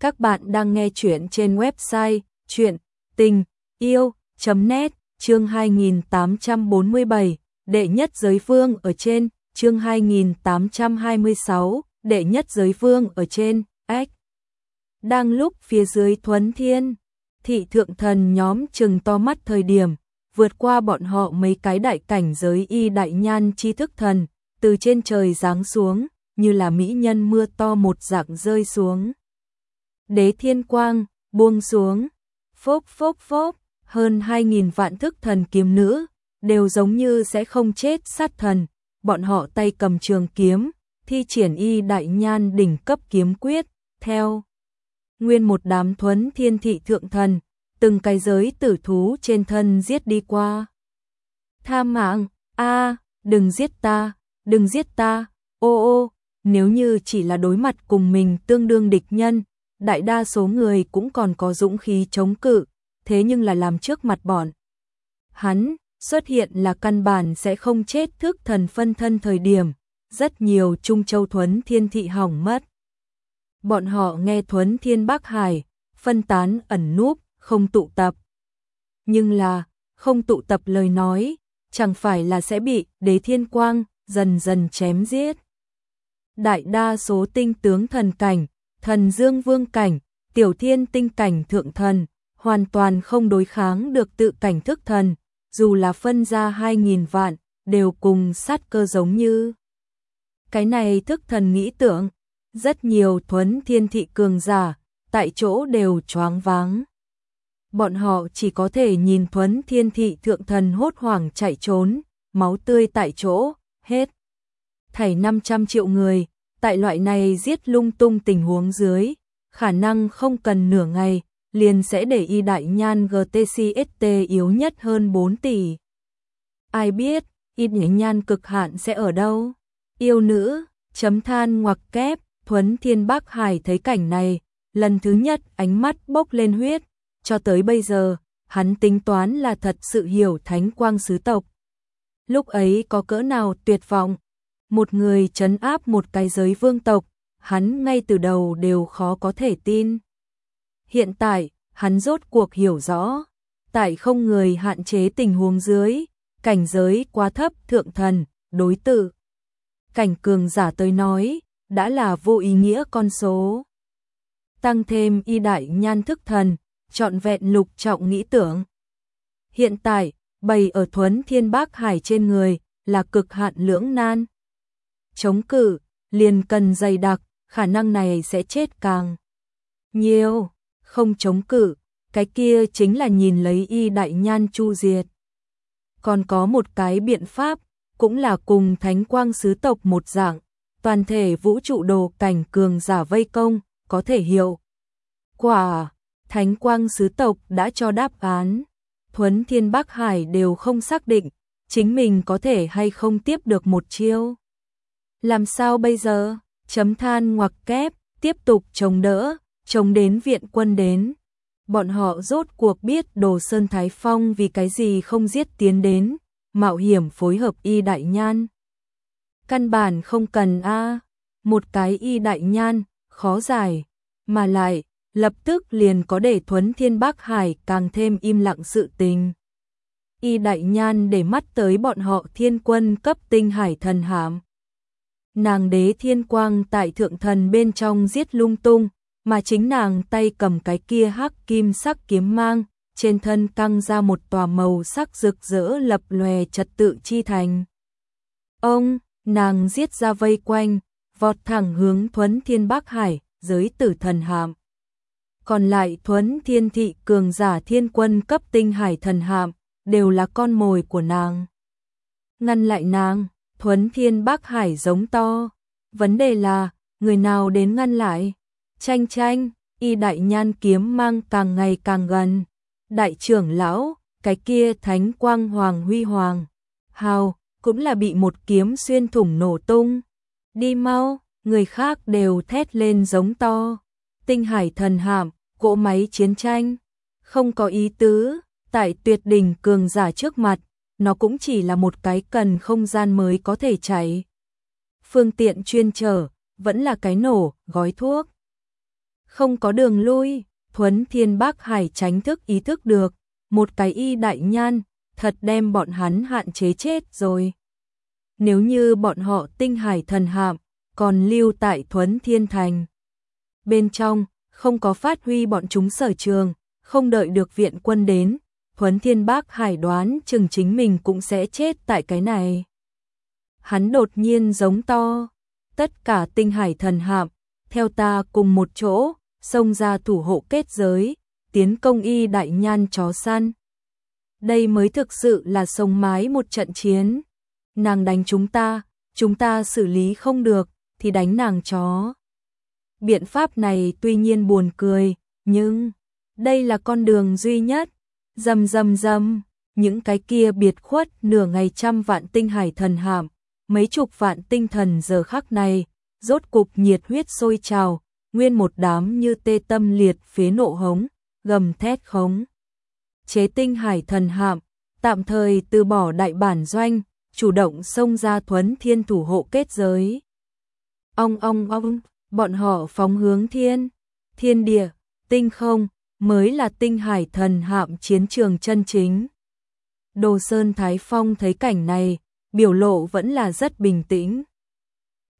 Các bạn đang nghe chuyện trên website chuyện tình yêu.net chương 2847 đệ nhất giới vương ở trên chương 2826 đệ nhất giới vương ở trên ếch. Đang lúc phía dưới thuấn thiên, thị thượng thần nhóm trừng to mắt thời điểm, vượt qua bọn họ mấy cái đại cảnh giới y đại nhan chi thức thần, từ trên trời giáng xuống, như là mỹ nhân mưa to một dạng rơi xuống. Đế thiên quang, buông xuống, phốc phốc phốc, hơn 2.000 vạn thức thần kiếm nữ, đều giống như sẽ không chết sát thần, bọn họ tay cầm trường kiếm, thi triển y đại nhan đỉnh cấp kiếm quyết, theo. Nguyên một đám thuấn thiên thị thượng thần, từng cái giới tử thú trên thân giết đi qua. Tha mạng, a đừng giết ta, đừng giết ta, ô ô, nếu như chỉ là đối mặt cùng mình tương đương địch nhân, đại đa số người cũng còn có dũng khí chống cự, thế nhưng là làm trước mặt bọn. Hắn, xuất hiện là căn bản sẽ không chết thức thần phân thân thời điểm, rất nhiều Trung Châu Thuấn Thiên Thị hỏng mất. Bọn họ nghe Thuấn Thiên Bắc Hải, phân tán ẩn núp, không tụ tập. Nhưng là, không tụ tập lời nói, chẳng phải là sẽ bị đế thiên quang dần dần chém giết. Đại đa số tinh tướng thần cảnh, thần dương vương cảnh, tiểu thiên tinh cảnh thượng thần, hoàn toàn không đối kháng được tự cảnh thức thần, dù là phân ra 2.000 vạn, đều cùng sát cơ giống như. Cái này thức thần nghĩ tưởng, rất nhiều thuấn thiên thị cường giả, tại chỗ đều choáng váng. Bọn họ chỉ có thể nhìn thuấn thiên thị thượng thần hốt hoảng chạy trốn, máu tươi tại chỗ, hết. Thảy 500 triệu người, tại loại này giết lung tung tình huống dưới, khả năng không cần nửa ngày, liền sẽ để y đại nhan GTCST yếu nhất hơn 4 tỷ. Ai biết, y nhan cực hạn sẽ ở đâu? Yêu nữ, chấm than ngoặc kép, Thuấn Thiên Bắc Hải thấy cảnh này, lần thứ nhất ánh mắt bốc lên huyết, cho tới bây giờ, hắn tính toán là thật sự hiểu thánh quang sứ tộc. Lúc ấy có cỡ nào tuyệt vọng, một người trấn áp một cái giới vương tộc, hắn ngay từ đầu đều khó có thể tin. Hiện tại, hắn rốt cuộc hiểu rõ, tại không người hạn chế tình huống dưới, cảnh giới quá thấp thượng thần, đối tự. Cảnh cường giả tới nói, đã là vô ý nghĩa con số. Tăng thêm y đại nhan thức thần, trọn vẹn lục trọng nghĩ tưởng. Hiện tại, bày ở thuấn thiên bác hải trên người, là cực hạn lưỡng nan. Chống cự, liền cần dày đặc, khả năng này sẽ chết càng nhiều, không chống cự, cái kia chính là nhìn lấy y đại nhan chu diệt. Còn có một cái biện pháp, cũng là cùng thánh quang sứ tộc một dạng, toàn thể vũ trụ đồ cảnh cường giả vây công, có thể hiệu. Quả, thánh quang sứ tộc đã cho đáp án, thuấn thiên bắc hải đều không xác định, chính mình có thể hay không tiếp được một chiêu. Làm sao bây giờ? Chấm than ngoặc kép, tiếp tục chống đỡ, chống đến viện quân đến. Bọn họ rốt cuộc biết Đồ Sơn Thái Phong vì cái gì không giết tiến đến, mạo hiểm phối hợp y đại nhan. Căn bản không cần a một cái y đại nhan, khó giải, mà lại, lập tức liền có để thuấn thiên bắc hải càng thêm im lặng sự tình. Y đại nhan để mắt tới bọn họ thiên quân cấp tinh hải thần hàm nàng đế thiên quang tại thượng thần bên trong giết lung tung, mà chính nàng tay cầm cái kia hắc kim sắc kiếm mang, trên thân căng ra một tòa màu sắc rực rỡ lập lòe trật tự chi thành. Ông, nàng giết ra vây quanh, vọt thẳng hướng thuấn thiên bắc hải, giới tử thần hạm. Còn lại thuấn thiên thị cường giả thiên quân cấp tinh hải thần hạm, đều là con mồi của nàng. Ngăn lại nàng. Thuấn Thiên Bắc Hải giống to. Vấn đề là, người nào đến ngăn lại? Tranh tranh, y đại nhan kiếm mang càng ngày càng gần. Đại trưởng lão, cái kia thánh quang hoàng huy hoàng. Hào, cũng là bị một kiếm xuyên thủng nổ tung. Đi mau, người khác đều thét lên giống to. Tinh hải thần hạm, cỗ máy chiến tranh. Không có ý tứ, tại tuyệt đỉnh cường giả trước mặt, nó cũng chỉ là một cái cần không gian mới có thể chạy. Phương tiện chuyên trở, vẫn là cái nổ, gói thuốc. Không có đường lui, Thuấn Thiên Bắc Hải tránh thức ý thức được, một cái y đại nhan, thật đem bọn hắn hạn chế chết rồi. Nếu như bọn họ tinh hải thần hạm, còn lưu tại Thuấn Thiên Thành. Bên trong, không có phát huy bọn chúng sở trường, không đợi được viện quân đến, Huấn Thiên Bác Hải đoán chừng chính mình cũng sẽ chết tại cái này. Hắn đột nhiên giống to, tất cả tinh hải thần hạm, theo ta cùng một chỗ, xông ra thủ hộ kết giới, tiến công y đại nhan chó săn. Đây mới thực sự là sông mái một trận chiến. Nàng đánh chúng ta, chúng ta xử lý không được, thì đánh nàng chó. Biện pháp này tuy nhiên buồn cười, nhưng đây là con đường duy nhất. Dầm dầm dầm, những cái kia biệt khuất nửa ngày trăm vạn tinh hải thần hàm, mấy chục vạn tinh thần giờ khắc này, rốt cục nhiệt huyết sôi trào, nguyên một đám như tê tâm liệt phế nộ hống, gầm thét khống. Chế tinh hải thần hạm, tạm thời từ bỏ đại bản doanh, chủ động xông ra thuấn thiên thủ hộ kết giới. Ong ong ong, bọn họ phóng hướng thiên, thiên địa, tinh không, mới là tinh hải thần hạm chiến trường chân chính. Đồ Sơn Thái Phong thấy cảnh này, biểu lộ vẫn là rất bình tĩnh.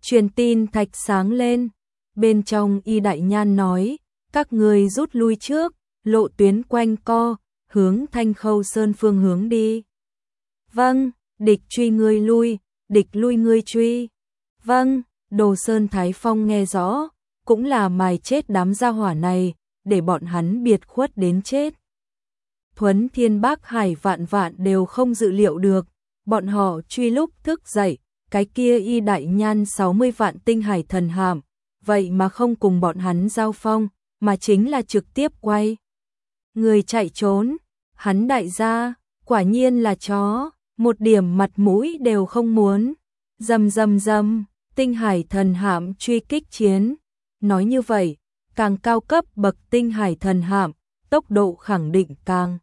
Truyền tin thạch sáng lên, bên trong y đại nhan nói, các người rút lui trước, lộ tuyến quanh co, hướng thanh khâu sơn phương hướng đi. Vâng, địch truy ngươi lui, địch lui ngươi truy. Vâng, đồ sơn thái phong nghe rõ, cũng là mài chết đám gia hỏa này, để bọn hắn biệt khuất đến chết. Thuấn Thiên Bác Hải vạn vạn đều không dự liệu được, bọn họ truy lúc thức dậy, cái kia y đại nhan 60 vạn tinh hải thần hàm, vậy mà không cùng bọn hắn giao phong, mà chính là trực tiếp quay. Người chạy trốn, hắn đại gia, quả nhiên là chó, một điểm mặt mũi đều không muốn. Dầm dầm dầm, tinh hải thần hạm truy kích chiến. Nói như vậy, càng cao cấp bậc tinh hải thần hạm, tốc độ khẳng định càng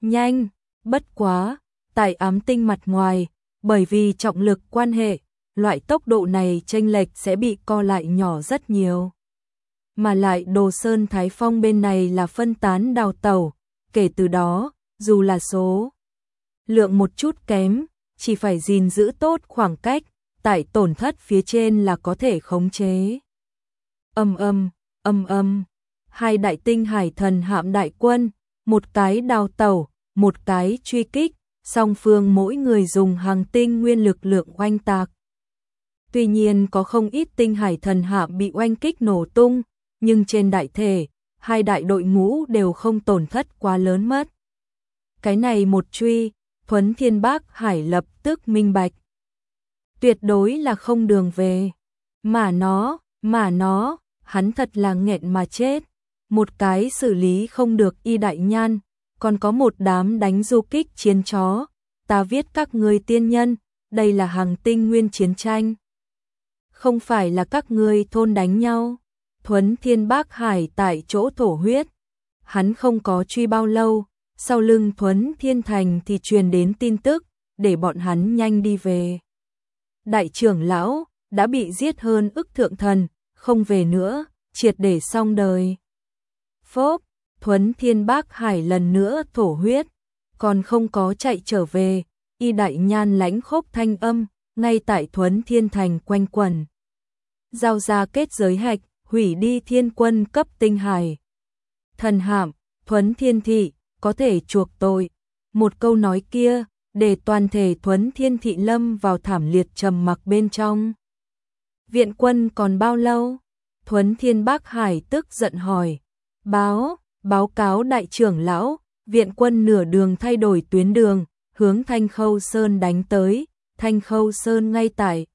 nhanh, bất quá, tại ám tinh mặt ngoài, bởi vì trọng lực quan hệ, loại tốc độ này chênh lệch sẽ bị co lại nhỏ rất nhiều. Mà lại Đồ Sơn Thái Phong bên này là phân tán đào tàu, kể từ đó, dù là số lượng một chút kém, chỉ phải gìn giữ tốt khoảng cách, tại tổn thất phía trên là có thể khống chế. Âm âm, âm âm, hai đại tinh hải thần hạm đại quân, một cái đào tàu, một cái truy kích, song phương mỗi người dùng hàng tinh nguyên lực lượng oanh tạc. Tuy nhiên có không ít tinh hải thần hạm bị oanh kích nổ tung, nhưng trên đại thể, hai đại đội ngũ đều không tổn thất quá lớn mất. Cái này một truy, Thuấn Thiên Bác Hải lập tức minh bạch. Tuyệt đối là không đường về. Mà nó, mà nó, hắn thật là nghẹn mà chết. Một cái xử lý không được y đại nhan, còn có một đám đánh du kích chiến chó. Ta viết các ngươi tiên nhân, đây là hàng tinh nguyên chiến tranh. Không phải là các ngươi thôn đánh nhau. Thuấn Thiên Bác Hải tại chỗ thổ huyết. Hắn không có truy bao lâu, sau lưng Thuấn Thiên Thành thì truyền đến tin tức, để bọn hắn nhanh đi về. Đại trưởng lão đã bị giết hơn ức thượng thần, không về nữa, triệt để xong đời. Phốp, Thuấn Thiên Bác Hải lần nữa thổ huyết, còn không có chạy trở về, y đại nhan lãnh khốc thanh âm, ngay tại Thuấn Thiên Thành quanh quần. Giao ra kết giới hạch, hủy đi thiên quân cấp tinh hải. Thần hạm, thuấn thiên thị, có thể chuộc tội. Một câu nói kia, để toàn thể thuấn thiên thị lâm vào thảm liệt trầm mặc bên trong. Viện quân còn bao lâu? Thuấn thiên bác hải tức giận hỏi. Báo, báo cáo đại trưởng lão, viện quân nửa đường thay đổi tuyến đường, hướng Thanh Khâu Sơn đánh tới, Thanh Khâu Sơn ngay tại.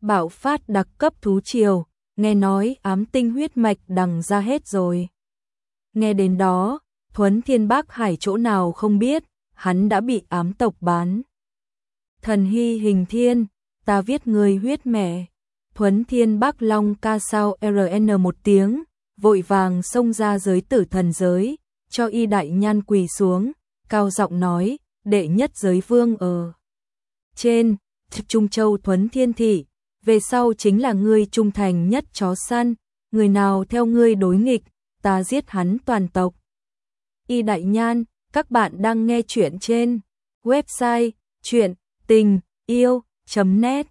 Bảo phát đặc cấp thú triều, nghe nói ám tinh huyết mạch đằng ra hết rồi. Nghe đến đó, Thuấn Thiên Bác Hải chỗ nào không biết, hắn đã bị ám tộc bán. Thần hy hình thiên, ta viết người huyết mẹ. Thuấn Thiên Bắc Long ca sao RN một tiếng, vội vàng xông ra giới tử thần giới, cho y đại nhan quỳ xuống, cao giọng nói, đệ nhất giới vương ở. Trên, Trung Châu Thuấn Thiên Thị, về sau chính là ngươi trung thành nhất chó săn, người nào theo ngươi đối nghịch, ta giết hắn toàn tộc. Y Đại Nhan, các bạn đang nghe chuyện trên website chuyện tình yêu.net